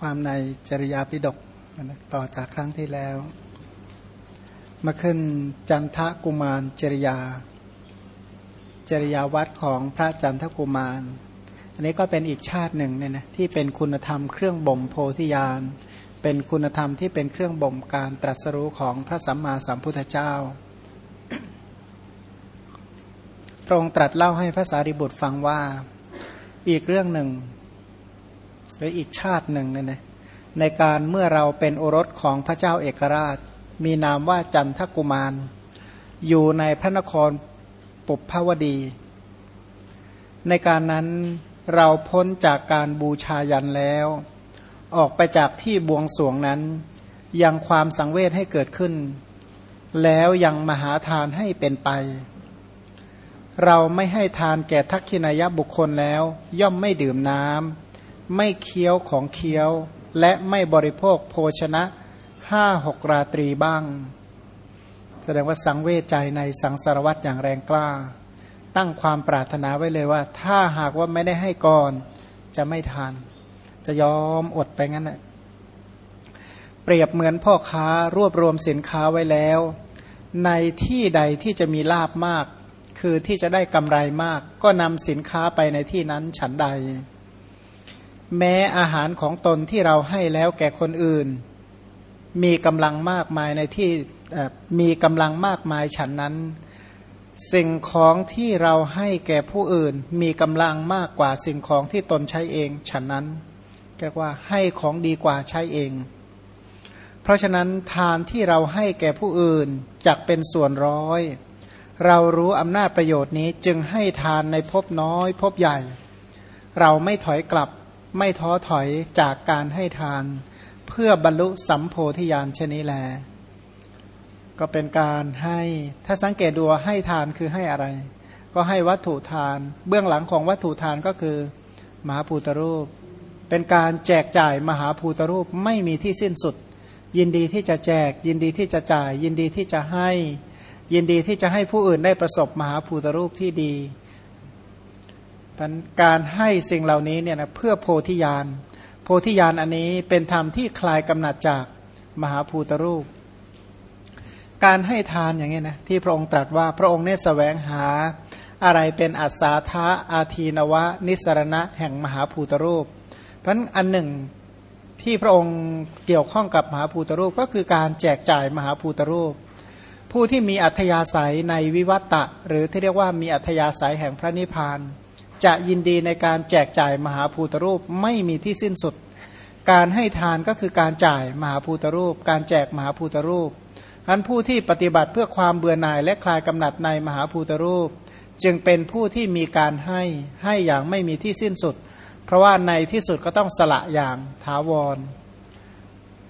ความในจริยาปิฎกต่อจากครั้งที่แล้ว มาขึ้นจันทกุมารจริยา จริยาวัดของพระจันทกุมาร อันนี้ก็เป็นอีกชาติหนึ่งเนี่ยนะที่เป็นคุณธรรมเครื่องบ่มโพธิญาณเป็นคุณธรรมที่เป็นเครื่องบ่มการตรัสรู้ของพระสัมมาสัมพุทธเจ้าพระองค์ตรัสเล่าให้พระสารีบุตรฟังว่า อีกเรื่องหนึ่ง หรืออีกชาติหนึ่งเนี่ยนะในการเมื่อเราเป็นโอรสของพระเจ้าเอกราช มีนามว่าจันทกุมาร อยู่ในพระนครปุพพวดี ในการนั้นเราพ้นจากการบูชายันแล้ว ออกไปจากที่บวงสวงนั้น ยังความสังเวชให้เกิดขึ้น แล้วยังมหาทานให้เป็นไป เราไม่ให้ทานแก่ทักขินายบุคคลแล้ว ย่อมไม่ดื่มน้ำ ไม่เคี้ยวของเคี้ยว และไม่บริโภคโภชนะห้าหกราตรีบ้าง แสดงว่าสังเวชใจในสังสารวัตรอย่างแรงกล้า ตั้งความปรารถนาไว้เลยว่า ถ้าหากว่าไม่ได้ให้ก่อนจะไม่ทาน จะยอมอดไปงั้นแหละเปรียบเหมือนพ่อค้ารวบรวมสินค้าไว้แล้ว ในที่ใดที่จะมีลาบมาก คือที่จะได้กำไรมาก ก็นำสินค้าไปในที่นั้นฉันใด แม้อาหารของตนที่เราให้แล้วแก่คนอื่น มีกำลังมากมายในที่มีกำลังมากมายฉันนั้น สิ่งของที่เราให้แก่ผู้อื่น มีกำลังมากกว่าสิ่งของที่ตนใช้เองฉันนั้นเรียกว่าให้ของดีกว่าใช้เอง เพราะฉะนั้นทานที่เราให้แก่ผู้อื่นจักเป็นส่วนร้อย เรารู้อำนาจประโยชน์นี้จึงให้ทานในภพน้อยภพใหญ่ เราไม่ถอยกลับ ไม่ท้อถอยจากการให้ทาน เพื่อบรรลุสัมโพธิญาณชนี้แล ก็เป็นการให้ถ้าสังเกตดูให้ทานคือให้อะไร ก็ให้วัตถุทาน เบื้องหลังของวัตถุทานก็คือ มหาภูตรูป เป็นการแจกจ่ายมหาภูตรูปไม่มีที่สิ้นสุด ยินดีที่จะแจก ยินดีที่จะจ่าย ยินดีที่จะให้ ยินดีที่จะให้ผู้อื่นได้ประสบมหาภูตรูปที่ดี นการให้สิ่งเหล่านี้เนี่ยนะเพื่อโพธิญาณโพธิญาณอันนี้เป็นธรรมที่คลายกำหนัดจากมหาภูตรูป การให้ทานอย่างนี้นะที่พระองค์ตรัสว่าพระองค์เนี่ยแสวงหาอะไรเป็นอัศาธาอาทีนวะ นิสรณะแห่งมหาภูตรูป เพราะอันหนึ่งที่พระองค์เกี่ยวข้องกับมหาภูตรูปก็คือการแจกจ่ายมหาภูตรูป ผู้ที่มีอัธยาศัยในวิวัตตะ หรือที่เรียกว่ามีอัธยาศัยแห่งพระนิพพาน จะยินดีในการแจกจ่ายมหาภูตรูปไม่มีที่สิ้นสุด การให้ทานก็คือการจ่ายมหาภูตรูป การแจกมหาภูตรูปอันผู้ที่ปฏิบัติเพื่อความเบื่อหน่ายและคลายกำหนัดในมหาภูตรูป จึงเป็นผู้ที่มีการให้ให้อย่างไม่มีที่สิ้นสุด เพราะว่าในที่สุดก็ต้องสละอย่างถาวร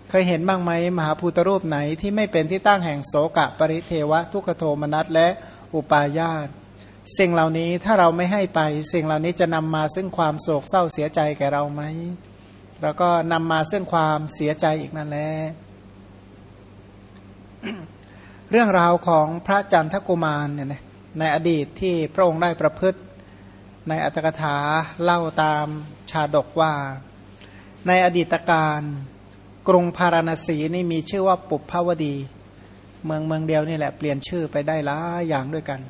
เคยเห็นบ้างไหมมหาภูตรูปไหนที่ไม่เป็นที่ตั้งแห่งโสกะปริเทวะทุกขโทมนัสและอุปาญาต สิ่งเหล่านี้ถ้าเราไม่ให้ไป สิ่งเหล่านี้จะนำมาซึ่งความโศกเศร้าเสียใจแก่เราไหมแล้วก็นำมาซึ่งความเสียใจอีกนั่นแหละเรื่องราวของพระจันทกุมารเนี่ยนะในอดีตที่พระองค์ได้ประพฤติในอัตถกถาเล่าตามชาดกว่า ในอดีตการกรุงพาราณสีนี่มีชื่อว่าปุพพวดี เมืองเมืองเดียวนี่แหละเปลี่ยนชื่อไปได้หลายอย่างด้วยกัน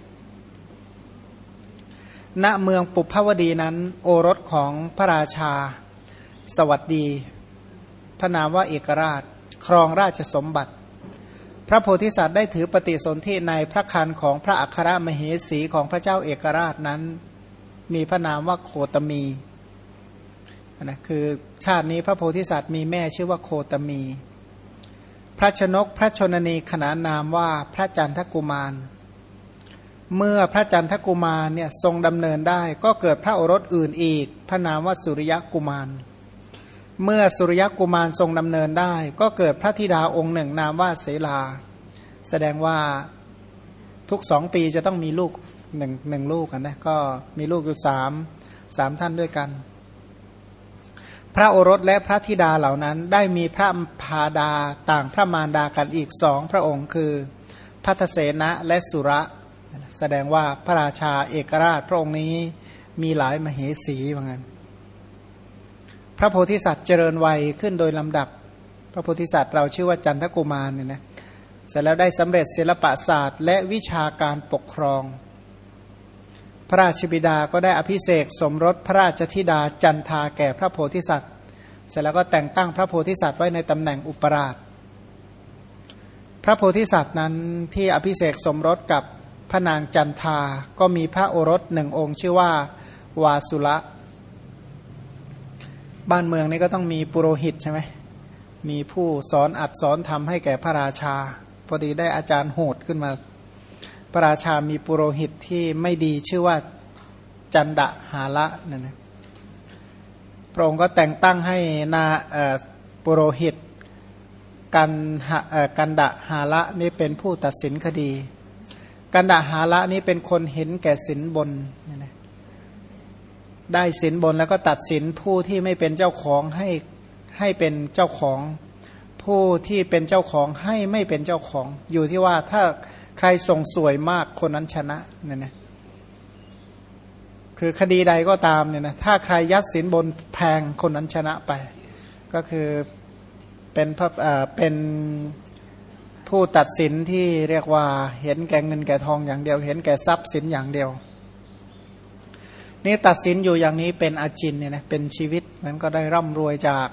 ณเมืองปุพพวดีนั้น โอรสของพระราชา สวัสดี พระนามว่าเอกราช ครองราชสมบัติ พระโพธิสัตว์ได้ถือปฏิสนธิในพระคันของพระอัครมเหสีของพระเจ้าเอกราชนั้น มีพระนามว่าโคตมีนะคือชาตินี้พระโพธิสัตว์มีแม่ชื่อว่าโคตมี พระชนกพระชนนีขนานนามว่าพระจันทกุมาร เมื่อพระจันทกุมารเนี่ยทรงดำเนินได้ ก็เกิดพระโอรสอื่นอีก พระนามว่าสุริยกุมาร เมื่อสุริยกุมารทรงดำเนินได้ ก็เกิดพระธิดาองค์หนึ่งนามว่าเสลา แสดงว่าทุกสองปีจะต้องมีลูกหนึ่งหนึ่งลูกกันนะก็มีลูกอยู่สามสามท่านด้วยกัน พระโอรสและพระธิดาเหล่านั้นได้มีพระพาดาต่างพระมารดากันอีกสองพระองค์คือพัทเสนะและสุระ แสดงว่าพระราชาเอกราชพระองค์นี้มีหลายมเหสีว่างั้นพระโพธิสัตว์เจริญวัยขึ้นโดยลำดับ พระโพธิสัตว์เราชื่อว่าจันทกุมารเนี่ยนะเสร็จแล้วได้สำเร็จศิลปศาสตร์ และวิชาการปกครอง พระราชบิดาก็ได้อภิเษกสมรสพระราชธิดาจันทาแก่พระโพธิสัตว์ เสร็จแล้วก็แต่งตั้งพระโพธิสัตว์ไว้ในตำแหน่งอุปราช พระโพธิสัตว์นั้นที่อภิเษกสมรสกับ พระนางจันทา ก็มีพระโอรสหนึ่งองค์ ชื่อว่า วาสุละ บ้านเมืองนี้ก็ต้องมีปุโรหิตใช่ไหม มีผู้สอนอัดสอนทำให้แก่พระราชา พอดีได้อาจารย์โหดขึ้นมา พระราชามีปุโรหิตที่ไม่ดีชื่อว่าจันดะหาละนั่นนะพระองค์ก็แต่งตั้งให้นาปุโรหิต กันกันดะหาละนี่เป็นผู้ตัดสินคดี กันดะหาละนี่เป็นคนเห็นแก่สินบนได้สินบนแล้วก็ตัดสินผู้ที่ไม่เป็นเจ้าของให้ให้เป็นเจ้าของ ผู้ที่เป็นเจ้าของให้ไม่เป็นเจ้าของ อยู่ที่ว่าถ้าใครส่งสวยมากคนนั้นชนะเนี่ยนะคือคดีใดก็ตามเนี่ยนะถ้าใครยัดสินบนแพงคนนั้นชนะไป ก็คือเป็นพระเป็น ผู้ตัดสินที่เรียกว่าเห็นแก่เงินแก่ทองอย่างเดียว เห็นแก่ทรัพย์สินอย่างเดียว นี่ตัดสินอยู่อย่างนี้เป็นอาจินเนี่ยนะเป็นชีวิตมันก็ได้ร่ำรวยจาก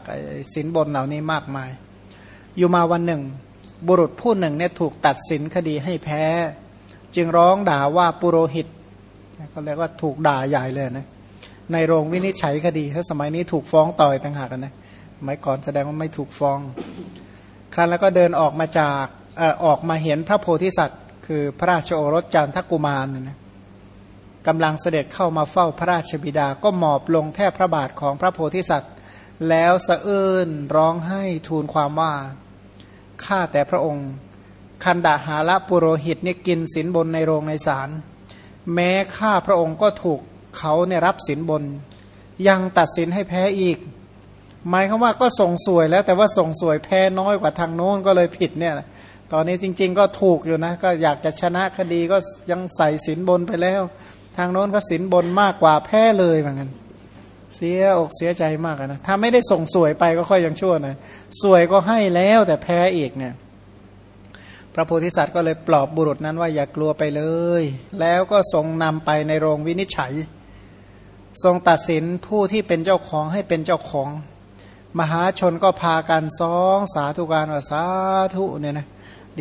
สินบนเหล่านี้มากมาย อยู่มาวันหนึ่ง บุรุษผู้หนึ่งเนี่ยถูกตัดสินคดีให้แพ้ จึงร้องด่าว่าปุโรหิตเขาเรียกว่าถูกด่าใหญ่เลยนะในโรงวินิจฉัยคดี ถ้าสมัยนี้ถูกฟ้องต่อยต่างหากนะสมัยก่อนแสดงว่าไม่ถูกฟ้อง ครั้นแล้วก็เดินออกมาจาก ออกมาเห็นพระโพธิสัตว์ คือพระราชโอรสจันทกุมารนะกำลังเสด็จเข้ามาเฝ้าพระราชบิดาก็หมอบลงแทบพระบาทของพระโพธิสัตว์ แล้วสะอื้นร้องให้ทูลความว่าข้าแต่พระองค์ คันดาหาละปุโรหิตเนี่ยกินสินบนในโรงในศาลแม้ข้าพระองค์ก็ถูกเขาเนี่ยรับสินบน ยังตัดสินให้แพ้อีกหมายคือว่าก็ส่งสวยแล้วแต่ว่าส่งสวยแพ้น้อยกว่าทางโน้นก็เลยผิดเนี่ย ตอนนี้จริง ๆ ก็ถูกอยู่นะ ก็อยากจะชนะคดีก็ยังใส่สินบนไปแล้ว ทางโน้นก็สินบนมากกว่าแพ้เลยเหมือนกันเสียอกเสียใจมากนะถ้าไม่ได้ส่งสวยไปก็ค่อยยังชั่วน่อยสวยก็ให้แล้วแต่แพ้อีกเนี่ย พระโพธิสัตว์ก็เลยปลอบบุรุษนั้นว่าอย่ากลัวไปเลย แล้วก็ทรงนำไปในโรงวินิจฉัย ทรงตัดสินผู้ที่เป็นเจ้าของให้เป็นเจ้าของ มหาชนก็พากันสองสาธุการว่าสาธุเนี่ยนะ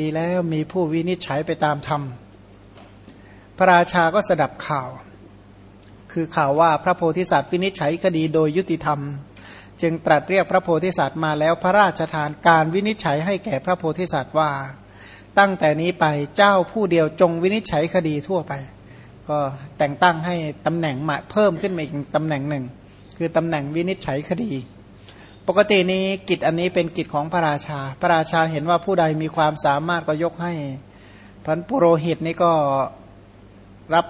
ดีแล้วมีผู้วินิจฉัยไปตามธรรม พระราชาก็สดับข่าว คือข่าวว่าพระโพธิสัตว์วินิจฉัยคดีโดยยุติธรรม จึงตรัสเรียกพระโพธิสัตว์มาแล้วพระราชทานการวินิจฉัยให้แก่พระโพธิสัตว์ว่า ตั้งแต่นี้ไปเจ้าผู้เดียวจงวินิจฉัยคดีทั่วไป ก็แต่งตั้งให้ตำแหน่งมาเพิ่มขึ้นมาอีกตำแหน่งหนึ่ง คือตำแหน่งวินิจฉัยคดี ปกตินี้กิจอันนี้เป็นกิจของพระราชา พระราชาเห็นว่าผู้ใดมีความสามารถก็ยกให้พันปุโรหิตนี่ก็รับ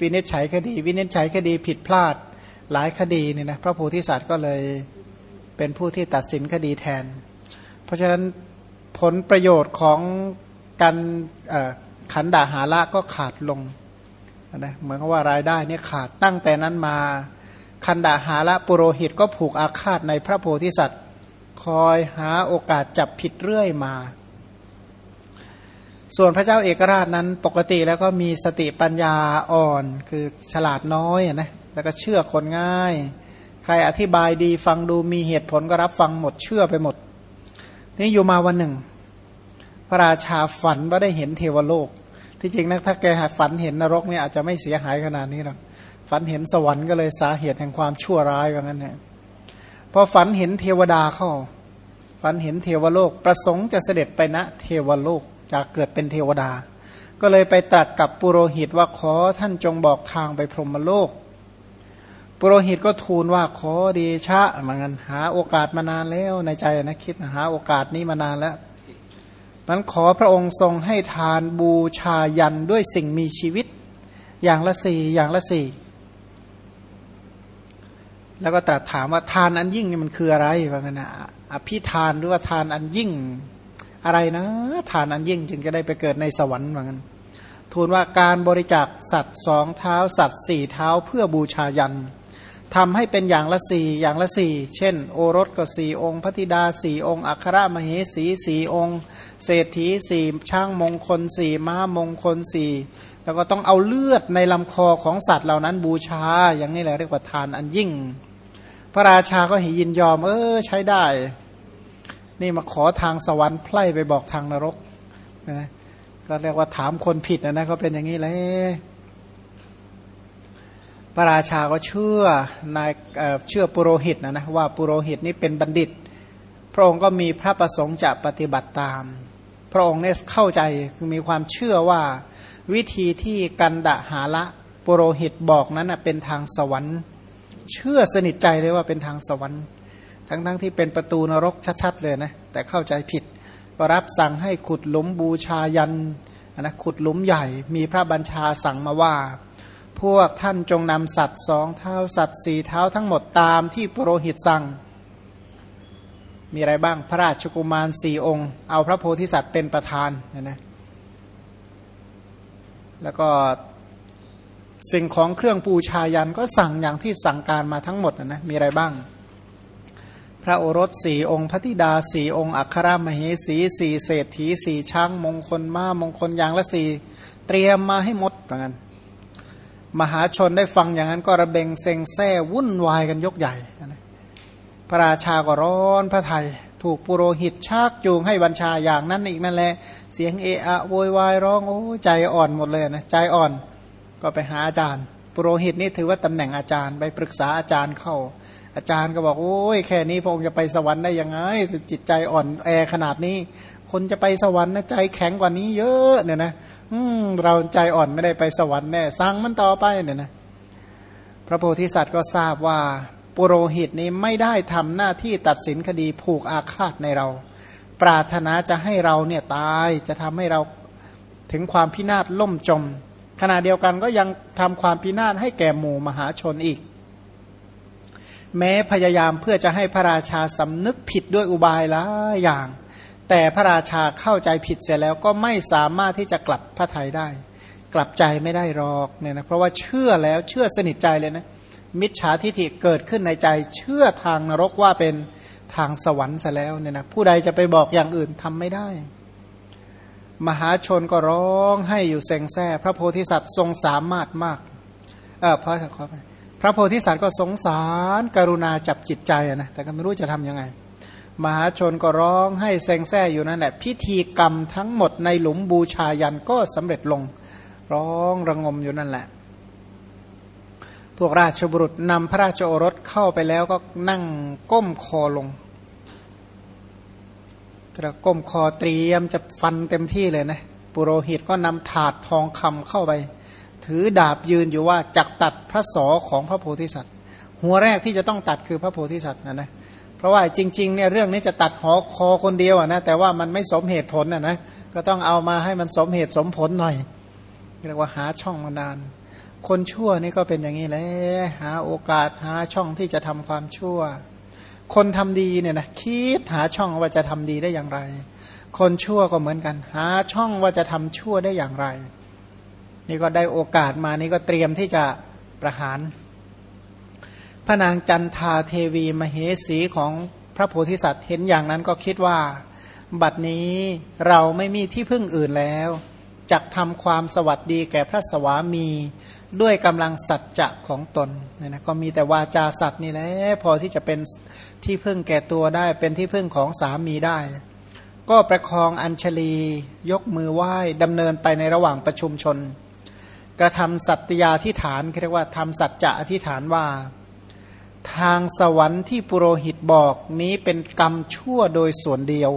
วินิจฉัยคดี วินิจฉัยคดีผิดพลาดหลายคดีเนี่ยนะพระโพธิสัตว์ก็เลยเป็นผู้ที่ตัดสินคดีแทน เพราะฉะนั้นผลประโยชน์ของการขันด่าหาละก็ขาดลงนะเหมือนกับว่ารายได้เนี่ยขาดตั้งแต่นั้นมา คันดาหาละปุโรหิตก็ผูกอาฆาตในพระโพธิสัตว์ คอยหาโอกาสจับผิดเรื่อยมา ส่วนพระเจ้าเอกราชนั้นปกติแล้วก็มีสติปัญญาอ่อน คือฉลาดน้อยนะแล้วก็เชื่อคนง่าย ใครอธิบายดีฟังดูมีเหตุผลก็รับฟังหมดเชื่อไปหมด นี่อยู่มาวันหนึ่ง พระราชาฝันว่าได้เห็นเทวโลก ที่จริงนะถ้าแกฝันเห็นนรกเนี่ยอาจจะไม่เสียหายขนาดนี้หรอก ฝันเห็นสวรรค์ก็เลยสาเหตุแห่งความชั่วร้ายว่างั้นเนี่ยพอฝันเห็นเทวดาเข้า ฝันเห็นเทวโลก ประสงค์จะเสด็จไปณเทวโลกจากเกิดเป็นเทวดา ก็เลยไปตรัสกับปุโรหิตว่าขอท่านจงบอกทางไปพรหมโลก ปุโรหิตก็ทูลว่าขอดีชะเหมือนกันหาโอกาสมานานแล้วในใจนะคิดหาโอกาสนี้มานานแล้วมันขอพระองค์ทรงให้ทานบูชายันด้วยสิ่งมีชีวิต อย่างละสี่อย่างละสี่ แล้วก็ตรัสถามว่าทานอันยิ่งนี่มันคืออะไรว่างั้นนะอภิทานหรือว่าทานอันยิ่งอะไรนะ ทานอันยิ่งจึงจะได้ไปเกิดในสวรรค์เหมือนกันทูลว่าการบริจาคสัตว์สองเท้า สัตว์สี่เท้าเพื่อบูชายันทำให้เป็นอย่างละสี่อย่างละสี่เช่น โอรสก็สี่องค์พระธิดาสี่องค์ อัครมเหสีสี่องค์ เศรษฐีสี่ช่างมงคลสี่ม้ามงคลสี่แล้วก็ต้องเอาเลือดในลำคอของสัตว์เหล่านั้นบูชา อย่างนี้แหละเรียกว่าทานอันยิ่ง ระราชาก็เห็นยินยอม เออใช้ได้ นี่มาขอทางสวรรค์ไพล่ไปบอกทางนรกนะก็เรียกว่าถามคนผิดนะนะก็เป็นอย่างนี้แหละพระราชาก็เชื่อนายเชื่อปุโรหิตนะนะว่าปุโรหิตนี้เป็นบัณฑิต พระองค์ก็มีพระประสงค์จะปฏิบัติตาม พระองค์เนี่ยเข้าใจมีความเชื่อว่าวิธีที่กันดะหาละปุโรหิตบอกนั้นเป็นทางสวรรค์ เชื่อสนิทใจเลยว่าเป็นทางสวรรค์ ทั้งๆทที่เป็นประตูนรกชัดๆเลยนะแต่เข้าใจผิดรับสั่งให้ขุดหลุมบูชายันนะขุดหลุมใหญ่มีพระบัญชาสั่งมาว่า พวกท่านจงนำสัตว์สองเท้าสัตว์สี่เท้าทั้งหมดตามที่ปุโรหิตสั่ง มีอะไรบ้างพระราชกุมารสี่องค์ เอาพระโพธิสัตว์เป็นประธานนะนะแล้วก็ สิ่งของเครื่องปูชายันก็สั่งอย่างที่สั่งการมาทั้งหมดนะนะ มีอะไรบ้าง พระโอรสสี่องค์พระธิดาสี่องค์ อัครมเหสีสี่เศรษฐีสี่ช้างมงคลม้ามงคลอย่างละสี่เตรียมมาให้หมดเหมือนกันมหาชนได้ฟังอย่างนั้นก็ระเบงเซ็งแซ่วุ่นวายกันยกใหญ่ พระราชาก็ร้อนพระไทย ถูกปุโรหิตชักจูงให้บัญชาอย่างนั้นอีกนั่นแหละ เสียงเอะอะโวยวายร้องโอ้ใจอ่อนหมดเลยนะ ใจอ่อน ก็ไปหาอาจารย์ ปุโรหิตนี่ถือว่าตำแหน่งอาจารย์ไปปรึกษาอาจารย์เข้า อาจารย์ก็บอกโอ้ยแค่นี้พระองค์จะไปสวรรค์ได้ยังไงจิตใจอ่อนแอขนาดนี้ คนจะไปสวรรค์นะใจแข็งกว่านี้เยอะเนี่ยนะอืมเราใจอ่อนไม่ได้ไปสวรรค์แน่สั่งมันต่อไปเนี่ยนะพระโพธิสัตว์ก็ทราบว่าปุโรหิตนี้ไม่ได้ทำหน้าที่ตัดสินคดีผูกอาฆาตในเรา ปรารถนาจะให้เราเนี่ยตายจะทำให้เราถึงความพินาศล่มจม ขณะเดียวกันก็ยังทำความพินาศให้แก่หมู่มหาชนอีก แม้พยายามเพื่อจะให้พระราชาสำนึกผิดด้วยอุบายหลายอย่าง แต่พระราชาเข้าใจผิดเสร็จแล้วก็ไม่สามารถที่จะกลับพระทัยได้ กลับใจไม่ได้หรอกเนี่ยนะเพราะว่าเชื่อแล้วเชื่อสนิทใจเลยนะมิจฉาทิฐิเกิดขึ้นในใจ เชื่อทางนรกว่าเป็นทางสวรรค์ซะแล้วเนี่ยนะผู้ใดจะไปบอกอย่างอื่นทำไม่ได้ มหาชนก็ร้องให้อยู่เซ็งแซ่พระโพธิสัตว์ทรงสามารถมากเออพระขอไปพระโพธิสัตว์ก็สงสารกรุณาจับจิตใจนะแต่ก็ไม่รู้จะทํำยังไง มหาชนก็ร้องให้เซ็งแซ่อยู่นั่นแหละ พิธีกรรมทั้งหมดในหลุมบูชายันก็สำเร็จลง ร้องระงมอยู่นั่นแหละ พวกราชบุรุษนำพระราชโอรสเข้าไปแล้วก็นั่งก้มคอลง กระก้มคอเตรียมจะฟันเต็มที่เลยนะปุโรหิตก็นำถาดทองคำเข้าไป ถือดาบยืนอยู่ว่าจักตัดพระศอของพระโพธิสัตว์ หัวแรกที่จะต้องตัดคือพระโพธิสัตว์นะนะเพราะว่าจริงๆเนี่ยเรื่องนี้จะตัดหอคอคนเดียวนะแต่ว่ามันไม่สมเหตุผลนะนะก็ต้องเอามาให้มันสมเหตุสมผลหน่อยเรียกว่าหาช่องมานาน คนชั่วนี่ก็เป็นอย่างนี้แหละหาโอกาสหาช่องที่จะทำความชั่ว คนทำดีเนี่ยนะคิดหาช่องว่าจะทำดีได้อย่างไร คนชั่วก็เหมือนกัน หาช่องว่าจะทำชั่วได้อย่างไร นี่ก็ได้โอกาสมานี่ก็เตรียมที่จะประหาร พระนางจันทาเทวีมเหสีของพระโพธิสัตว์เห็นอย่างนั้นก็คิดว่า บัดนี้เราไม่มีที่พึ่งอื่นแล้วจักทำความสวัสดีแก่พระสวามี ด้วยกำลังสัจจะของตนเนี่ยนะก็มีแต่วาจาสัตว์นี่แหละพอที่จะเป็นที่พึ่งแก่ตัวได้ เป็นที่พึ่งของสามีได้ ก็ประคองอัญชลียกมือไหว้ดำเนินไปในระหว่างประชุมชน กระทำสัตยาธิฐานเรียกว่าทำสัจจะอธิฐานว่า ทางสวรรค์ที่ปุโรหิตบอกนี้เป็นกรรมชั่วโดยส่วนเดียว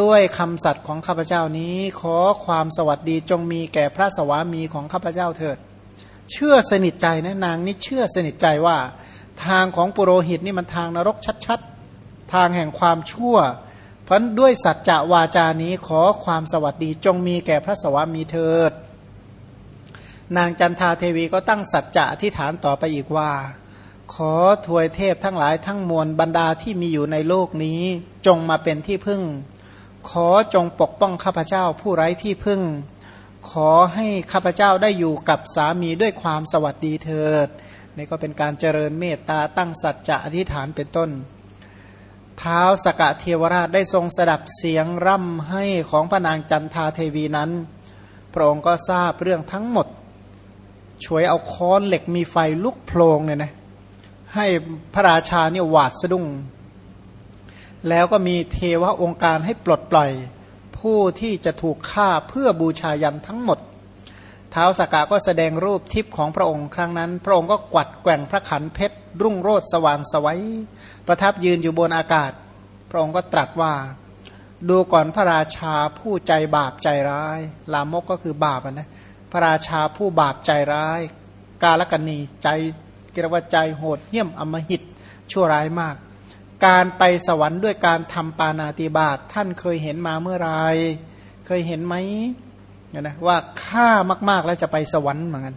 ด้วยคำสัตย์ของข้าพเจ้านี้ขอความสวัสดีจงมีแก่พระสวามีของข้าพเจ้าเถิด เชื่อสนิทใจนะนางนี่เชื่อสนิทใจว่า ทางของปุโรหิตนี่มันทางนรกชัดๆ ทางแห่งความชั่ว เพราะด้วยสัจจะวาจานี้ขอความสวัสดีจงมีแก่พระสวามีเถิด นางจันทาเทวีก็ตั้งสัจจะอธิษฐานต่อไปอีกว่า ขอถวยเทพทั้งหลายทั้งมวลบรรดาที่มีอยู่ในโลกนี้จงมาเป็นที่พึ่ง ขอจงปกป้องข้าพเจ้าผู้ไร้ที่พึ่ง ขอให้ข้าพเจ้าได้อยู่กับสามีด้วยความสวัสดีเถิดนี่ก็เป็นการเจริญเมตตาตั้งสัจจะอธิษฐานเป็นต้น เท้าสกะเทวราชได้ทรงสดับเสียงร่ำให้ของพระนางจันทาเทวีนั้น พระองค์ก็ทราบเรื่องทั้งหมด ช่วยเอาค้อนเหล็กมีไฟลุกโพลงเนี่ยนะให้พระราชาเนี่ยหวาดสะดุ้ง แล้วก็มีเทวะองค์การให้ปลดปล่อย ผู้ที่จะถูกฆ่าเพื่อบูชายันทั้งหมด เท้าสกกะก็แสดงรูปทิพย์ของพระองค์ครั้งนั้น พระองค์ก็กวัดแกว่งพระขันเพชร รุ่งโรจน์สว่างสวัยประทับยืนอยู่บนอากาศ พระองค์ก็ตรัสว่า ดูก่อนพระราชาผู้ใจบาปใจร้าย ลามกก็คือบาปนะพระราชาผู้บาปใจร้าย กาลกันนีใจกิรว่าใจโหดเหี้ยมอมหิตชั่วร้ายมาก การไปสวรรค์ด้วยการทำปานาติบาตท่านเคยเห็นมาเมื่อไรเคยเห็นไหมนะว่าฆ่ามาก ๆ แล้วจะไปสวรรค์เหมือนกัน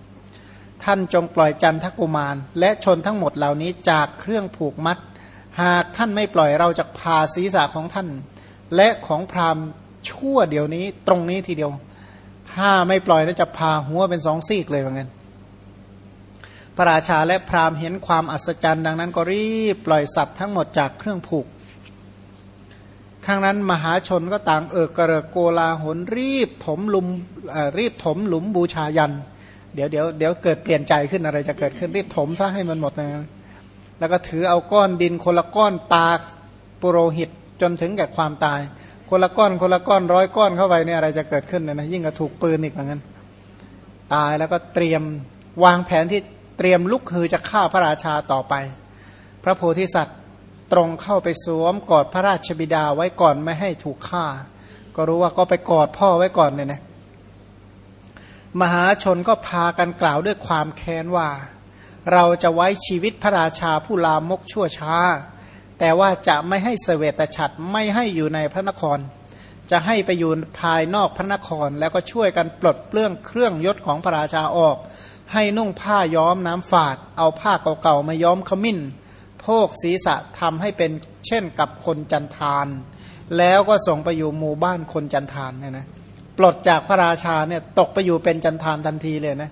ท่านจงปล่อยจันทกุมาร และชนทั้งหมดเหล่านี้จากเครื่องผูกมัด หากท่านไม่ปล่อยเราจะพาศีรษะของท่าน และของพราหมณ์ชั่วเดี๋ยวนี้ตรงนี้ทีเดียว ถ้าไม่ปล่อยแล้วจะพาหัวเป็นสองซีกเลยเหมือนกัน พระราชาและพราหมณ์เห็นความอัศจรรย์ดังนั้นก็รีบปล่อยสัตว์ทั้งหมดจากเครื่องผูกครั้งนั้นมหาชนก็ต่างเอิกกระเริกโกลาหนรีบถมลุมรีบถมหลุมบูชายัน เดี๋ยวเดี๋ยวเดี๋ยวเกิดเปลี่ยนใจขึ้นอะไรจะเกิดขึ้นรีบถมซะให้มันหมดนะแล้วก็ถือเอาก้อนดินคนละก้อนปาปุโรหิตจนถึงแก่ความตาย คนละก้อนคนละก้อนร้อยก้อนเข้าไปเนี่ยอะไรจะเกิดขึ้นเนี่ยนะยิ่งกระถูกปืนอีกเหมือนกันตายแล้วก็เตรียมวางแผนที่ เตรียมลุกคือจะฆ่าพระราชาต่อไป พระโพธิสัตว์ตรงเข้าไปสวมกอดพระราชบิดาไว้ก่อนไม่ให้ถูกฆ่า ก็รู้ว่าก็ไปกอดพ่อไว้ก่อนเนี่ยนะมหาชนก็พากันกล่าวด้วยความแค้นว่า เราจะไว้ชีวิตพระราชาผู้ลามกชั่วช้า แต่ว่าจะไม่ให้เสวตฉัตรไม่ให้อยู่ในพระนคร จะให้ไปอยู่ภายนอกพระนครแล้วก็ช่วยกันปลดเปลื้องเครื่องยศของพระราชาออก ให้นุ่งผ้าย้อมน้ำฝาด เอาผ้าเก่าๆมาย้อมขมิ้นพกศีรษะทำให้เป็นเช่นกับคนจันทานแล้วก็ส่งไปอยู่หมู่บ้านคนจันทานเนี่ยนะปลดจากพระราชาเนี่ยตกไปอยู่เป็นจันทานทันทีเลยนะ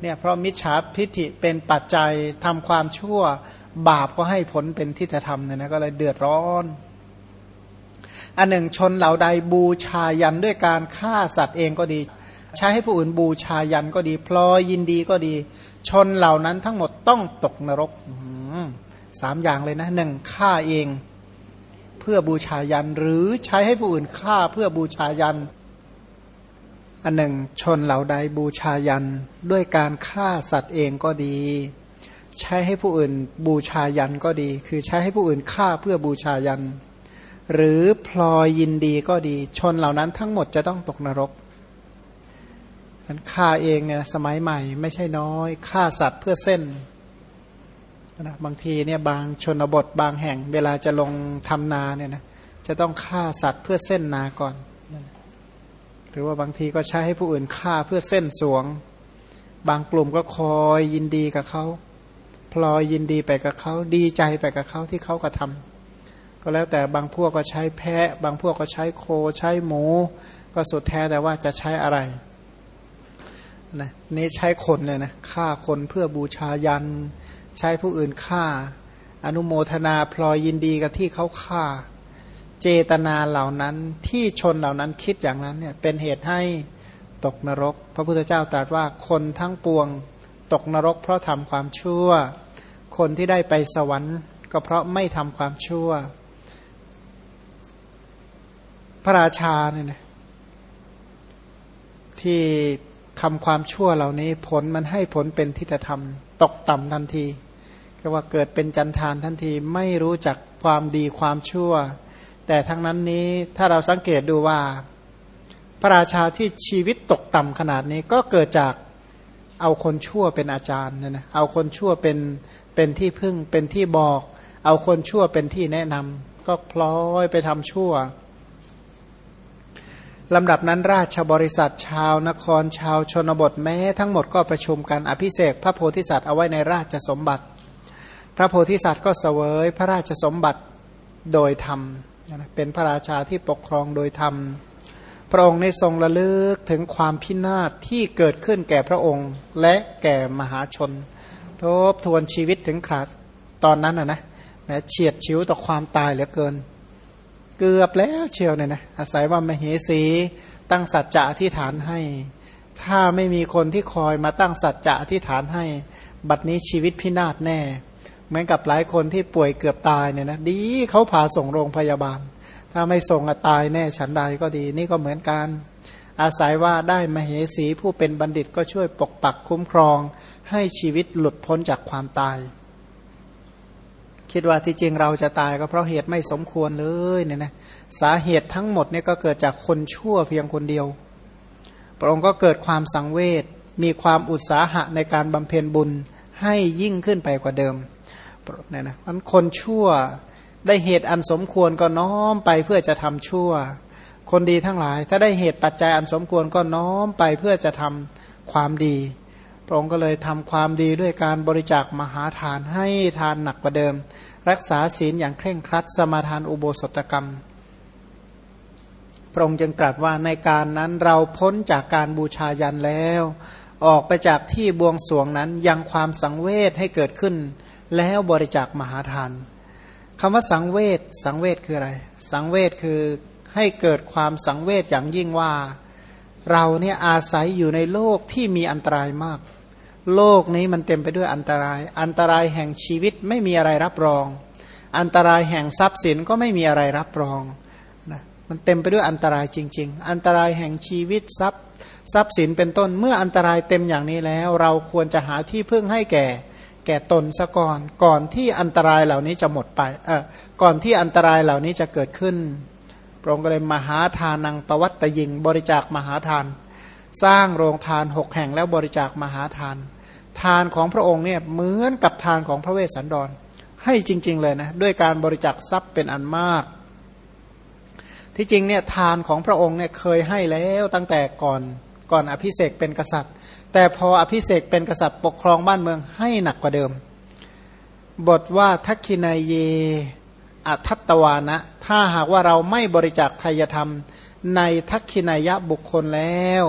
เนี่ยเพราะมิจฉาพิธิเป็นปัจจัยทำความชั่วบาปก็ให้ผลเป็นทิฏฐธรรมเนี่ยนะก็เลยเดือดร้อน อันหนึ่งชนเหล่าใดบูชายันด้วยการฆ่าสัตว์เองก็ดี ใช้ให้ผู้อื่นบูชายันก็ดี พลอยยินดีก็ดี ชนเหล่านั้นทั้งหมดต้องตกนรกสามอย่างเลยนะหนึ่งฆ่าเอง เพื่อบูชายันหรือใช้ให้ผู้อื่นฆ่าเพื่อบูชายันอันหนึ่งชนเหล่าใดบูชายันด้วยการฆ่าสัตว์เองก็ดี ใช้ให้ผู้อื่นบูชายันก็ดี คือใช้ให้ผู้อื่นฆ่าเพื่อบูชายัน หรือพลอยยินดีก็ดี ชนเหล่านั้นทั้งหมดจะต้องตกนรก นั้นฆ่าเองเนี่ยสมัยใหม่ ไม่ใช่น้อยฆ่าสัตว์เพื่อเส้นนะบางทีเนี่ยบางชนบทบางแห่ง เวลาจะลงทำนาเนี่ยนะจะต้องฆ่าสัตว์เพื่อเส้นนาก่อน หรือว่าบางทีก็ใช้ให้ผู้อื่นฆ่าเพื่อเส้นสวง บางกลุ่มก็คอยยินดีกับเขาพลอยยินดีไปกับเขาดีใจไปกับเขาที่เขากระทำก็แล้วแต่บางพวกก็ใช้แพะ บางพวกก็ใช้โคใช้หมู ก็สุดแท้แต่ว่าจะใช้อะไร นะนี่ใช้คนเลยนะฆ่าคนเพื่อบูชายัน ใช้ผู้อื่นฆ่า อนุโมทนาพลอยยินดีกับที่เขาฆ่า เจตนาเหล่านั้นที่ชนเหล่านั้นคิดอย่างนั้นเนี่ยเป็นเหตุให้ตกนรก พระพุทธเจ้าตรัสว่าคนทั้งปวงตกนรก เพราะทำความชั่ว คนที่ได้ไปสวรรค์ก็เพราะไม่ทำความชั่ว พระราชาเนี่ยนะที่ ทำความชั่วเหล่านี้ผลมันให้ผลเป็นทิฏฐธรรม ตกต่ำทันทีรียกว่าเกิดเป็นจันทานทันทีไม่รู้จักความดีความชั่ว แต่ทั้งนั้นนี้ถ้าเราสังเกตดูว่า พระราชาที่ชีวิตตกต่ำขนาดนี้ก็เกิดจากเอาคนชั่วเป็นอาจารย์เนี่ยนะเอาคนชั่วเป็นเป็นที่พึ่งเป็นที่บอก เอาคนชั่วเป็นที่แนะนำก็พลอยไปทำชั่ว ลำดับนั้นราชบริษัทชาวนครชาวชนบทแม้ ทั้งหมดก็ประชุมกันอภิเษกพระโพธิสัตว์เอาไว้ในราชสมบัติ พระโพธิสัตว์ก็เสวยพระราชสมบัติโดยธรรมเป็นพระราชาที่ปกครองโดยธรรม พระองค์ในทรงระลึกถึงความพินาศที่เกิดขึ้นแก่พระองค์และแก่มหาชน ทบทวนชีวิตถึงขาดตอนนั้นอะนะแม้เฉียดชิวต่อความตายเหลือเกิน เกือบแล้วเชียวเนี่ยนะอาศัยว่ามเหสีตั้งสัจจะอธิษฐานให้ ถ้าไม่มีคนที่คอยมาตั้งสัจจะอธิษฐานให้ บัดนี้ชีวิตพินาศแน่ เหมือนกับหลายคนที่ป่วยเกือบตายเนี่ยนะดีเขาพาส่งโรงพยาบาล ถ้าไม่ส่งตายแน่ฉันใดก็ดี นี่ก็เหมือนกัน อาศัยว่าได้มเหสีผู้เป็นบัณฑิตก็ช่วยปกปักคุ้มครอง ให้ชีวิตหลุดพ้นจากความตาย คิดว่าที่จริงเราจะตายก็เพราะเหตุไม่สมควรเลยเนี่ยนะสาเหตุทั้งหมดเนี่ยก็เกิดจากคนชั่วเพียงคนเดียว พระองค์ก็เกิดความสังเวชมีความอุตสาหะในการบำเพ็ญบุญให้ยิ่งขึ้นไปกว่าเดิมเนี่ยนะมันคนชั่วได้เหตุอันสมควรก็น้อมไปเพื่อจะทำชั่ว คนดีทั้งหลาย ถ้าได้เหตุปัจจัยอันสมควรก็น้อมไปเพื่อจะทำความดี พระองค์ก็เลยทำความดีด้วยการบริจาคมหาทานให้ทานหนักกว่าเดิม รักษาศีลอย่างเคร่งครัด สมาทานอุโบสถกรรม พระองค์จึงตรัสว่าในการนั้นเราพ้นจากการบูชายันแล้ว ออกไปจากที่บวงสวงนั้นยังความสังเวชให้เกิดขึ้น แล้วบริจาคมหาทานคำว่าสังเวชสังเวชคืออะไร สังเวชคือให้เกิดความสังเวชอย่างยิ่งว่า เราเนี่ยอาศัยอยู่ในโลกที่มีอันตรายมาก โลกนี้มันเต็มไปด้วยอันตราย อันตรายแห่งชีวิตไม่มีอะไรรับรอง อันตรายแห่งทรัพย์สินก็ไม่มีอะไรรับรองนะมันเต็มไปด้วยอันตรายจริง ๆ อันตรายแห่งชีวิตทรัพย์ทรัพย์สินเป็นต้นเมื่ออันตรายเต็มอย่างนี้แล้ว เราควรจะหาที่พึ่งให้แก่ แก่ตนซะก่อนก่อนที่อันตรายเหล่านี้จะหมดไปเออก่อนที่อันตรายเหล่านี้จะเกิดขึ้นพระองค์ก็เลยมหาทานังประวัตยิง บริจาคมหาทาน สร้างโรงทานหกแห่งแล้วบริจาคมหาทาน ทานของพระองค์เนี่ยเหมือนกับทานของพระเวสสันดร ให้จริง ๆ เลยนะด้วยการบริจาคทรัพย์เป็นอันมาก ที่จริงเนี่ยทานของพระองค์เนี่ยเคยให้แล้วตั้งแต่ก่อนก่อนอภิเษกเป็นกษัตริย์ แต่พออภิเษกเป็นกษัตริย์ปกครองบ้านเมืองให้หนักกว่าเดิม บทว่าทักขินายเยอัทัตวานะ ถ้าหากว่าเราไม่บริจาคทายธรรม ในทักขินายะบุคคลแล้ว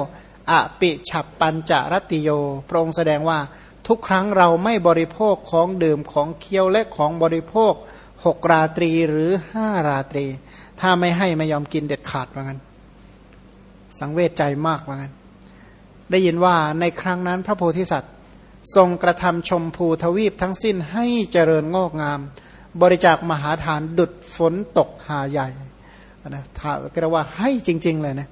อปิฉับปัญจรติโย พระองค์แสดงว่าทุกครั้งเราไม่บริโภคของดื่มของเคี้ยวและของบริโภคหกราตรีหรือห้าราตรี ถ้าไม่ให้ไม่ยอมกินเด็ดขาดว่างั้น สังเวชใจมากว่างั้น ได้ยินว่าในครั้งนั้นพระโพธิสัตว์ ทรงกระทำชมพูทวีปทั้งสิ้นให้เจริญงอกงาม บริจาคมหาทานดุดฝนตกหาใหญ่นะถ้าก็เรียกว่าให้จริง ๆ เลยนะ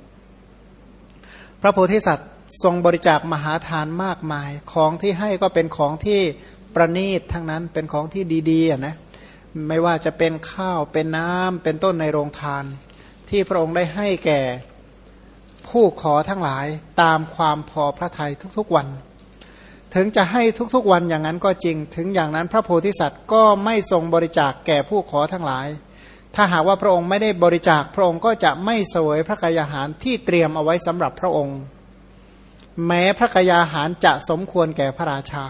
พระโพธิสัตว์ทรงบริจาคมหาทานมากมาย ของที่ให้ก็เป็นของที่ประณีตทั้งนั้นเป็นของที่ดีๆนะไม่ว่าจะเป็นข้าวเป็นน้ำเป็นต้นในโรงทาน ที่พระองค์ได้ให้แก่ผู้ขอทั้งหลายตามความพอพระทัยทุกๆวัน ถึงจะให้ทุกๆวันอย่างนั้นก็จริง ถึงอย่างนั้นพระโพธิสัตว์ก็ไม่ทรงบริจาคแก่ผู้ขอทั้งหลาย ถ้าหากว่าพระองค์ไม่ได้บริจาคพระองค์ก็จะไม่เสวยพระกายาหารที่เตรียมเอาไว้สำหรับพระองค์ แม้พระกายาหารจะสมควรแก่พระราชา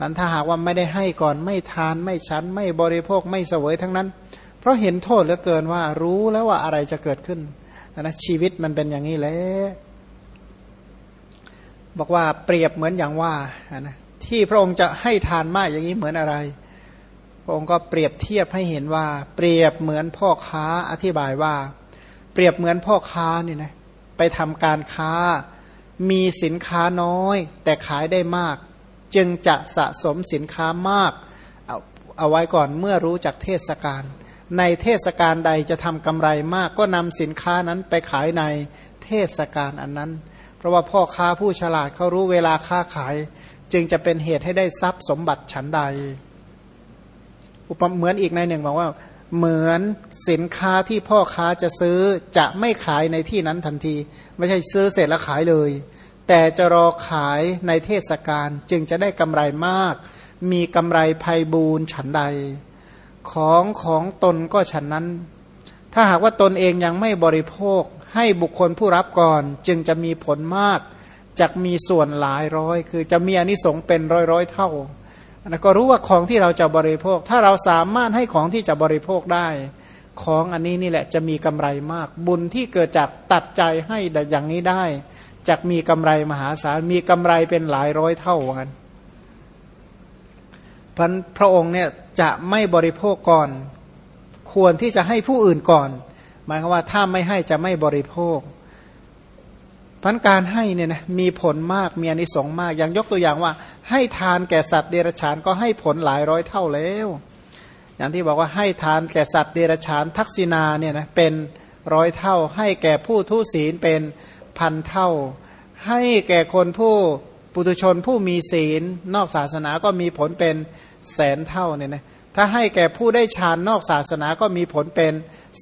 นั้นถ้าหากว่าไม่ได้ให้ก่อนไม่ทานไม่ฉันไม่บริโภคไม่เสวยทั้งนั้น เพราะเห็นโทษเหลือเกินว่ารู้แล้วว่าอะไรจะเกิดขึ้นนะชีวิตมันเป็นอย่างนี้แหละบอกว่าเปรียบเหมือนอย่างว่านะที่พระองค์จะให้ทานมากอย่างนี้เหมือนอะไร ระองค์ก็เปรียบเทียบให้เห็นว่า เปรียบเหมือนพ่อค้าอธิบายว่า เปรียบเหมือนพ่อค้านี่นะไปทำการค้า มีสินค้าน้อย แต่ขายได้มาก จึงจะสะสมสินค้ามากเอาเอาไว้ก่อนเมื่อรู้จักเทศกาลในเทศกาลใดจะทำกำไรมากก็นำสินค้านั้นไปขายในเทศกาลอันนั้น เพราะว่าพ่อค้าผู้ฉลาดเขารู้เวลาค้าขาย จึงจะเป็นเหตุให้ได้ทรัพย์สมบัติฉันใด อุปเหมือนอีกในหนึ่งบอกว่า เหมือนสินค้าที่พ่อค้าจะซื้อจะไม่ขายในที่นั้นทันที ไม่ใช่ซื้อเสร็จแล้วขายเลย แต่จะรอขายในเทศกาลจึงจะได้กำไรมาก มีกำไรภัยบูนฉันใด ของของตนก็ฉันนั้น ถ้าหากว่าตนเองยังไม่บริโภคให้บุคคลผู้รับก่อนจึงจะมีผลมากจะมีส่วนหลายร้อย คือจะมีอนิสงส์เป็นร้อยร้อยเท่า นะก็รู้ว่าของที่เราจะบริโภค ถ้าเราสามารถให้ของที่จะบริโภคได้ ของอันนี้นี่แหละจะมีกำไรมาก บุญที่เกิดจากตัดใจให้อย่างนี้ได้จะมีกำไรมหาศาลมีกำไรเป็นหลายร้อยเท่ากันพันพระองค์เนี่ยจะไม่บริโภคก่อน ควรที่จะให้ผู้อื่นก่อน หมายความว่าถ้าไม่ให้จะไม่บริโภค พันการให้เนี่ยนะมีผลมากมีอนิสงส์มาก อย่างยกตัวอย่างว่า ให้ทานแก่สัตว์เดรัจฉานก็ให้ผลหลายร้อยเท่าแล้ว อย่างที่บอกว่าให้ทานแก่สัตว์เดรัจฉานทักษิณาเนี่ยนะเป็นร้อยเท่า ให้แก่ผู้ทุศีลเป็นพันเท่า ให้แก่คนผู้ปุถุชนผู้มีศีล นอกศาสนาก็มีผลเป็นแสนเท่าเนี่ยนะถ้าให้แก่ผู้ได้ฌานนอกศาสนาก็มีผลเป็น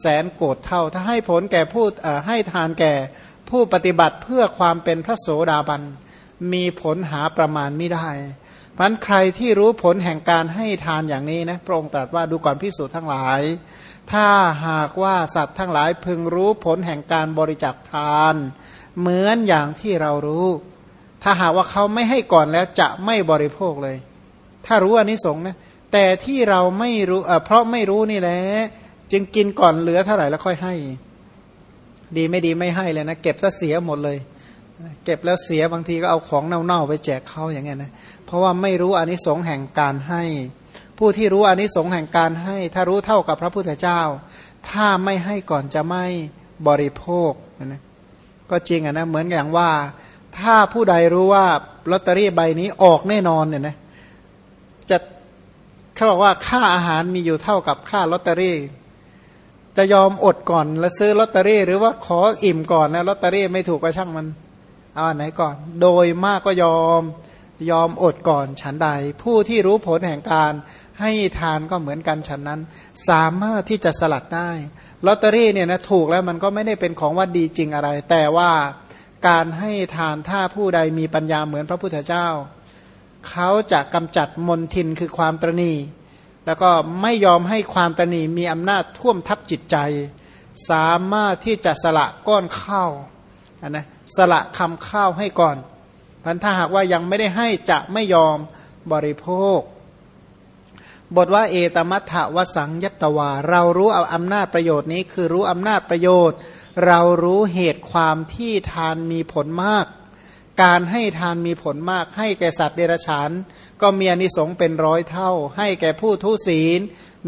แสนโกดเท่า ถ้าให้ผลแก่ผู้ให้ทานแก่ ผู้ปฏิบัติเพื่อความเป็นพระโสดาบัน มีผลหาประมาณไม่ได้พันใครที่รู้ผลแห่งการให้ทานอย่างนี้นะพระองค์ตรัสว่าดูก่อนพิสูจน์ทั้งหลาย ถ้าหากว่าสัตว์ทั้งหลายพึงรู้ผลแห่งการบริจาคทาน เหมือนอย่างที่เรารู้ ถ้าหากว่าเขาไม่ให้ก่อนแล้วจะไม่บริโภคเลย ถ้ารู้อันนี้สงนะแต่ที่เราไม่รู้เพราะไม่รู้นี่แหละจึงกินก่อนเหลือเท่าไหร่แล้วค่อยให้ ดีไม่ดีไม่ให้เลยนะ เก็บซะเสียหมดเลย เก็บแล้วเสียบางทีก็เอาของเน่าๆไปแจกเขาอย่างเงี้ยนะเพราะว่าไม่รู้อนิสงส์แห่งการให้ ผู้ที่รู้อนิสงส์แห่งการให้ ถ้ารู้เท่ากับพระพุทธเจ้า ถ้าไม่ให้ก่อนจะไม่บริโภคนะก็จริงอะนะเหมือนอย่างว่า ถ้าผู้ใดรู้ว่าลอตเตอรี่ใบนี้ออกแน่นอนเนี่ยนะจะเขาบอกว่าค่าอาหารมีอยู่เท่ากับค่าลอตเตอรี่ จะยอมอดก่อนแล้วซื้อลอตเตอรี่ หรือว่าขออิ่มก่อนนะลอตเตอรี่ไม่ถูกก็ช่างมันเอาไหนก่อน โดยมากก็ยอมยอมอดก่อนฉันใด ผู้ที่รู้ผลแห่งการให้ทานก็เหมือนกันฉันนั้น สามารถที่จะสลัดได้ลอตเตอรี่เนี่ยนะถูกแล้วมันก็ไม่ได้เป็นของว่าดีจริงอะไร แต่ว่าการให้ทานถ้าผู้ใดมีปัญญาเหมือนพระพุทธเจ้า เขาจะกำจัดมนทินคือความตรณี แล้วก็ไม่ยอมให้ความตนีมีอำนาจท่วมทับจิตใจ สามารถที่จะสละก้อนข้าวนะสละคำข้าวให้ก่อนพันถ้าหากว่ายังไม่ได้ให้จะไม่ยอมบริโภค บทว่าเอตมัตถวสังยัตวา เรารู้เอาอำนาจประโยชน์นี้ คือรู้อำนาจประโยชน์ เรารู้เหตุความที่ทานมีผลมาก การให้ทานมีผลมาก ให้แก่สัตว์เดรัจฉาน ก็มีอนิสงส์เป็นร้อยเท่า ให้แก่ผู้ทุศีล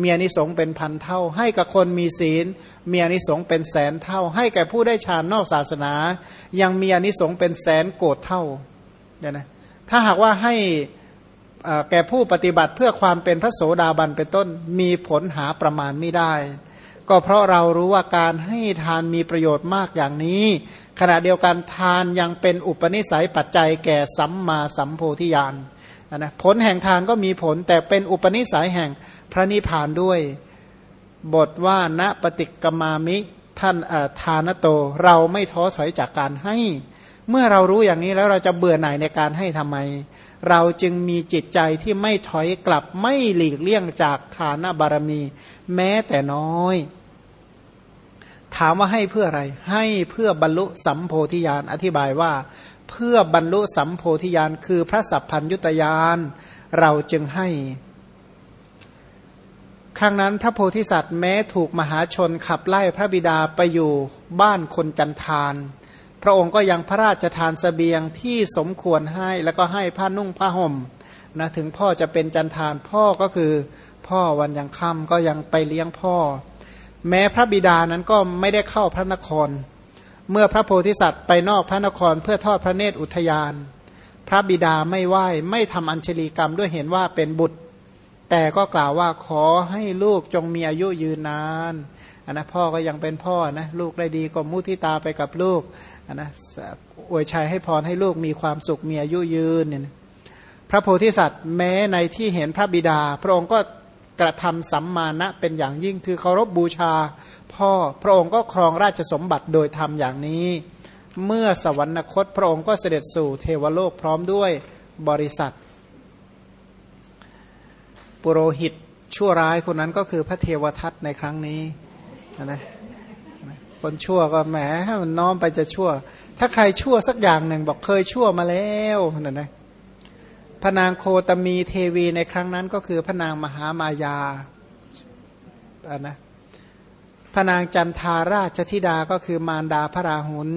มีอนิสงส์เป็นพันเท่า ให้กับคนมีศีล มีอนิสงส์เป็นแสนเท่า ให้แก่ผู้ได้ฌานนอกศาสนา ยังมีอนิสงส์เป็นแสนโกดเท่าเนี่ยนะถ้าหากว่าให้แก่ผู้ปฏิบัติเพื่อความเป็นพระโสดาบันเป็นต้นมีผลหาประมาณไม่ได้ ก็เพราะเรารู้ว่าการให้ทานมีประโยชน์มากอย่างนี้ ขณะเดียวกันทานยังเป็นอุปนิสัยปัจจัยแก่สัมมาสัมโพธิญาณ นะผลแห่งทานก็มีผล แต่เป็นอุปนิสัยแห่งพระนิพพานด้วย บทว่าณปฏิกมามิท่านทานโต เราไม่ท้อถอยจากการให้ เมื่อเรารู้อย่างนี้แล้วเราจะเบื่อหน่ายในการให้ทำไม เราจึงมีจิตใจที่ไม่ถอยกลับไม่หลีกเลี่ยงจากฐานบารมี แม้แต่น้อย ถามว่าให้เพื่ออะไร ให้เพื่อบรรลุสัมโพธิญาณอธิบายว่า เพื่อบรรลุสัมโพธิญาณคือพระสัพพัญยุตยานเราจึงให้ ครั้งนั้นพระโพธิสัตว์แม้ถูกมหาชนขับไล่พระบิดาไปอยู่บ้านคนจันทาน พระองค์ก็ยังพระราชทานสเสบียงที่สมควรให้แล้วก็ให้ผ้านุ่งผ้าห่มนะถึงพ่อจะเป็นจันทานพ่อก็คือพ่อวันยังค่ำก็ยังไปเลี้ยงพ่อ แม้พระบิดานั้นก็ไม่ได้เข้าพระนคร เมื่อพระโพธิสัตว์ไปนอกพระนครเพื่อทอดพระเนตรอุทยาน พระบิดาไม่ไหว้ไม่ทำอัญชลีกรรมด้วยเห็นว่าเป็นบุตร แต่ก็กล่าวว่าขอให้ลูกจงมีอายุยืนนานอันนะพ่อก็ยังเป็นพ่อนะลูกได้ดีก็มุทิตาไปกับลูกอันนะอวยชัยให้พรให้ลูกมีความสุขมีอายุยืนเนี่ยพระโพธิสัตว์แม้ในที่เห็นพระบิดา พระองค์ก็กระทำสัมมาณะเป็นอย่างยิ่งคือเคารพบบูชา พ่อ พระองค์ก็ครองราชสมบัติโดยธรรมอย่างนี้ เมื่อสวรรคตพระองค์ก็เสด็จสู่เทวโลกพร้อมด้วยบริษัท ปุโรหิตชั่วร้ายคนนั้นก็คือพระเทวทัตในครั้งนี้นะคนชั่วก็แหมมันน้อมไปจะชั่ว ถ้าใครชั่วสักอย่างหนึ่งบอกเคยชั่วมาแล้วนั่นะพนางโคตมีเทวีในครั้งนั้นก็คือพระนางมหามายาอ่านะ พระนางจันทาราชธิดาก็คือมารดาพระราหุล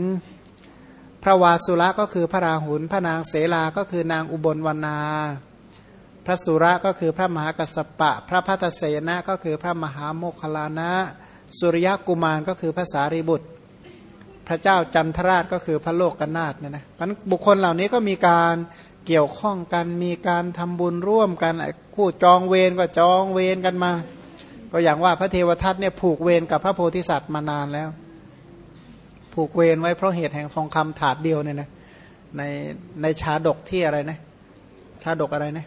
พระวาสุระก็คือพระราหุล พระนางเสลาก็คือนางอุบลวรรณา พระสุระก็คือพระมหากัสสปะ พระพัทเสนะก็คือพระมหาโมคลานะ สุริยกุมารก็คือพระสารีบุตร พระเจ้าจันทราชก็คือพระโลกกนาถเนี่ยนะบุคคลเหล่านี้ก็มีการเกี่ยวข้องกัน มีการทำบุญร่วมกัน คู่จองเวรก็จองเวรกันมา ก็อย่างว่าพระเทวทัตเนี่ยผูกเวรกับพระโพธิสัตว์มานานแล้ว ผูกเวรไว้เพราะเหตุแห่งทองคำถาดเดียวเนี่ยนะในในชาดกที่อะไรนะชาดกอะไรนะ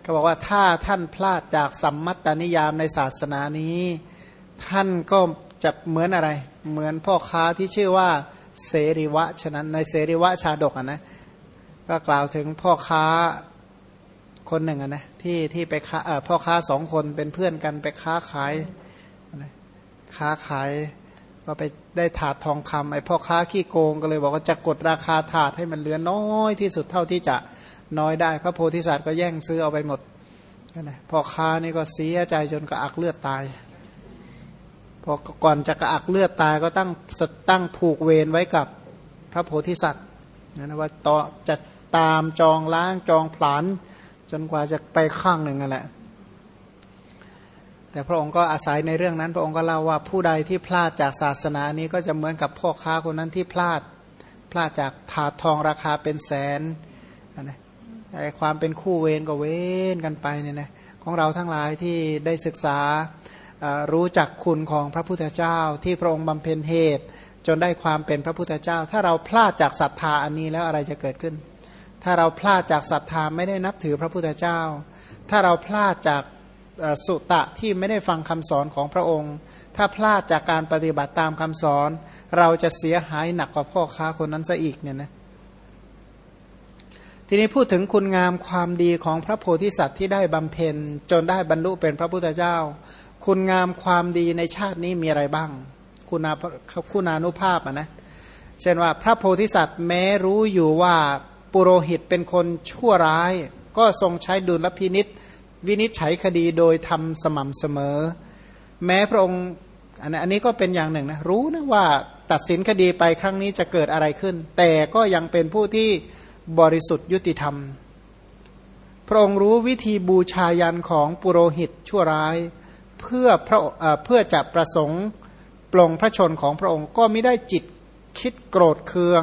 เขาบอกว่าถ้าท่านพลาดจากสัมมัตตนิยามในศาสนานี้ ท่านก็จะเหมือนอะไร เหมือนพ่อค้าที่ชื่อว่าเสริวะฉะนั้นในเสริวะชาดกอะนะก็กล่าวถึงพ่อค้า คนหนึ่งนะที่ที่ไปค้าพ่อค้าสองคนเป็นเพื่อนกันไปค้าขายนะค้าขายก็ไปได้ถาดทองคำไอ้พ่อค้าขี้โกงก็เลยบอกว่าจะกดราคาถาดให้มันเหลือน้อยที่สุดเท่าที่จะน้อยได้ พระโพธิสัตว์ก็แย่งซื้อเอาไปหมดนะพ่อค้านี่ก็เสียใจจนกระอักเลือดตายพอก่อนจะกระอักเลือดตายก็ตั้งตั้งผูกเวรไว้กับพระโพธิสัตว์นะว่าต่อจะตามจองล้างจองผลาน จนกว่าจะไปข้างหนึ่งนั่นแหละ แต่พระองค์ก็อาศัยในเรื่องนั้น พระองค์ก็เล่าว่าผู้ใดที่พลาดจากศาสนานี้ก็จะเหมือนกับพ่อค้าคนนั้นที่พลาดพลาดจากถาดทองราคาเป็นแสนนะไอความเป็นคู่เวรก็เว้นกันไปเนี่ยนะของเราทั้งหลายที่ได้ศึกษารู้จักคุณของพระพุทธเจ้าที่พระองค์บำเพ็ญเหตุ จนได้ความเป็นพระพุทธเจ้า ถ้าเราพลาดจากศรัทธาอันนี้แล้วอะไรจะเกิดขึ้น ถ้าเราพลาดจากศรัทธาไม่ได้นับถือพระพุทธเจ้า ถ้าเราพลาดจากสุตะที่ไม่ได้ฟังคำสอนของพระองค์ ถ้าพลาดจากการปฏิบัติตามคำสอน เราจะเสียหายหนักกว่าพ่อค้าคนนั้นซะอีกเนี่ยนะทีนี้พูดถึงคุณงามความดีของพระโพธิสัตว์ที่ได้บำเพ็ญ จนได้บรรลุเป็นพระพุทธเจ้า คุณงามความดีในชาตินี้มีอะไรบ้าง คุณาคุณานุภาพอะนะเช่นว่าพระโพธิสัตว์แม้รู้อยู่ว่า ปุโรหิตเป็นคนชั่วร้าย ก็ทรงใช้ดุลพินิษวินิจฉัยคดีโดยทำสม่ำเสมอ แม้พระองค์อันนี้ก็เป็นอย่างหนึ่งนะรู้นะว่าตัดสินคดีไปครั้งนี้จะเกิดอะไรขึ้น แต่ก็ยังเป็นผู้ที่บริสุทธิ์ยุติธรรม พระองค์รู้วิธีบูชายันของปุโรหิตชั่วร้าย เพื่อพระเพื่อจะประสงค์ปลงพระชนของพระองค์ก็ไม่ได้จิตคิดโกรธเคือง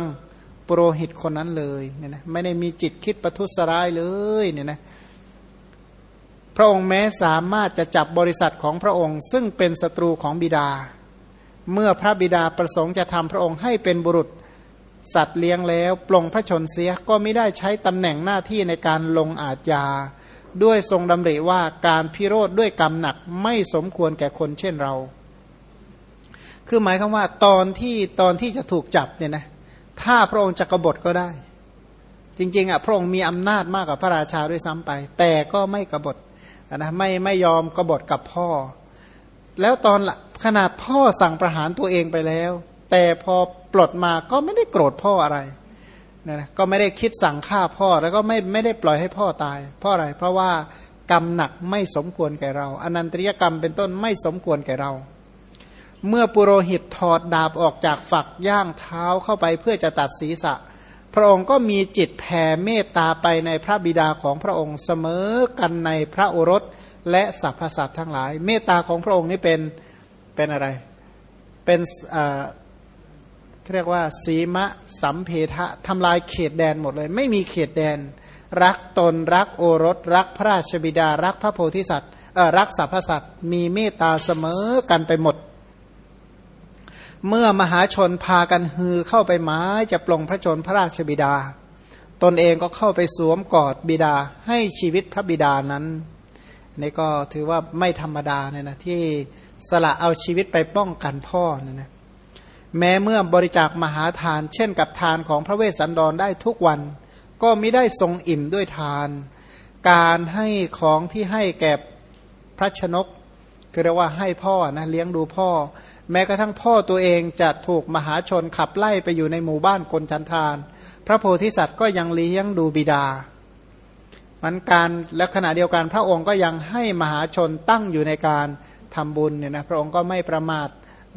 ปุโรหิตคนนั้นเลยเนี่ยนะไม่ได้มีจิตคิดประทุษร้ายเลยเนี่ยนะพระองค์แม้สามารถจะจับบริษัทของพระองค์ ซึ่งเป็นศัตรูของบิดา เมื่อพระบิดาประสงค์จะทำพระองค์ให้เป็นบุรุษสัตว์เลี้ยงแล้วปลงพระชนเสียก็ไม่ได้ใช้ตำแหน่งหน้าที่ในการลงอาญาด้วยทรงดำริว่าการพิโรธด้วยกรรมหนักไม่สมควรแก่คนเช่นเรา คือหมายความว่าตอนที่ตอนที่จะถูกจับเนี่ยนะ ถ้าพระองค์จะกบฏก็ได้ จริง ๆอะพระองค์มีอำนาจมากกว่าพระราชาด้วยซ้ำไป แต่ก็ไม่กบฏนะไม่ไม่ยอมกบฏกับพ่อ แล้วตอนขนาดพ่อสั่งประหารตัวเองไปแล้ว แต่พอปลดมาก็ไม่ได้โกรธพ่ออะไรนะก็ไม่ได้คิดสั่งฆ่าพ่อแล้วก็ไม่ไม่ได้ปล่อยให้พ่อตาย เพราะอะไรเพราะว่ากรรมหนักไม่สมควรแก่เรา อนันตริยกรรมเป็นต้นไม่สมควรแก่เรา เมื่อปุโรหิตถอดดาบออกจากฝักย่างเท้าเข้าไปเพื่อจะตัดศีรษะ พระองค์ก็มีจิตแผ่เมตตาไปในพระบิดาของพระองค์เสมอกันในพระโอรสและสรรพสัตว์ทั้งหลาย เมตตาของพระองค์นี่เป็นเป็นอะไร เป็นเรียกว่า สีมะสัมเพทะทำลายเขตแดนหมดเลย ไม่มีเขตแดน รักตนรักโอรส รักพระราชบิดารักพระโพธิสัตว์รักสรรพสัตว์มีเมตตาเสมอกันไปหมด เมื่อมหาชนพากันฮือเข้าไปหมายจะปลงพระชนพระราชบิดา ตนเองก็เข้าไปสวมกอดบิดาให้ชีวิตพระบิดานั้นนี่ก็ถือว่าไม่ธรรมดาเนี่ยนะที่สละเอาชีวิตไปป้องกันพ่อนะนะแม้เมื่อบริจาคมหาทาน เช่นกับทานของพระเวสสันดรได้ทุกวัน ก็ไม่ได้ทรงอิ่มด้วยทาน การให้ของที่ให้แก่พระชนกคือเรียกว่าให้พ่อนะเลี้ยงดูพ่อ แม้กระทั่งพ่อตัวเองจะถูกมหาชนขับไล่ไปอยู่ในหมู่บ้านคนจันทาน พระโพธิสัตว์ก็ยังเลี้ยงดูบิดา มันการและขณะเดียวกันพระองค์ก็ยังให้มหาชนตั้งอยู่ในการทำบุญเนี่ยนะพระองค์ก็ไม่ประมาท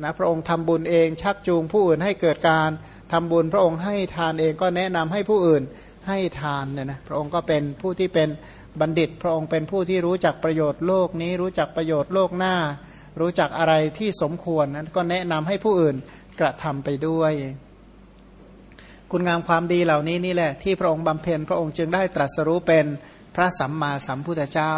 นะพระองค์ทำบุญเองชักจูงผู้อื่นให้เกิดการทำบุญ พระองค์ให้ทานเองก็แนะนำให้ผู้อื่นให้ทานเนี่ยนะพระองค์ก็เป็นผู้ที่เป็นบัณฑิต พระองค์เป็นผู้ที่รู้จักประโยชน์โลกนี้รู้จักประโยชน์โลกหน้า รู้จักอะไรที่สมควรนั้นก็แนะนำให้ผู้อื่นกระทำไปด้วย คุณงามความดีเหล่านี้นี่แหละที่พระองค์บำเพ็ญพระองค์จึงได้ตรัสรู้เป็นพระสัมมาสัมพุทธเจ้า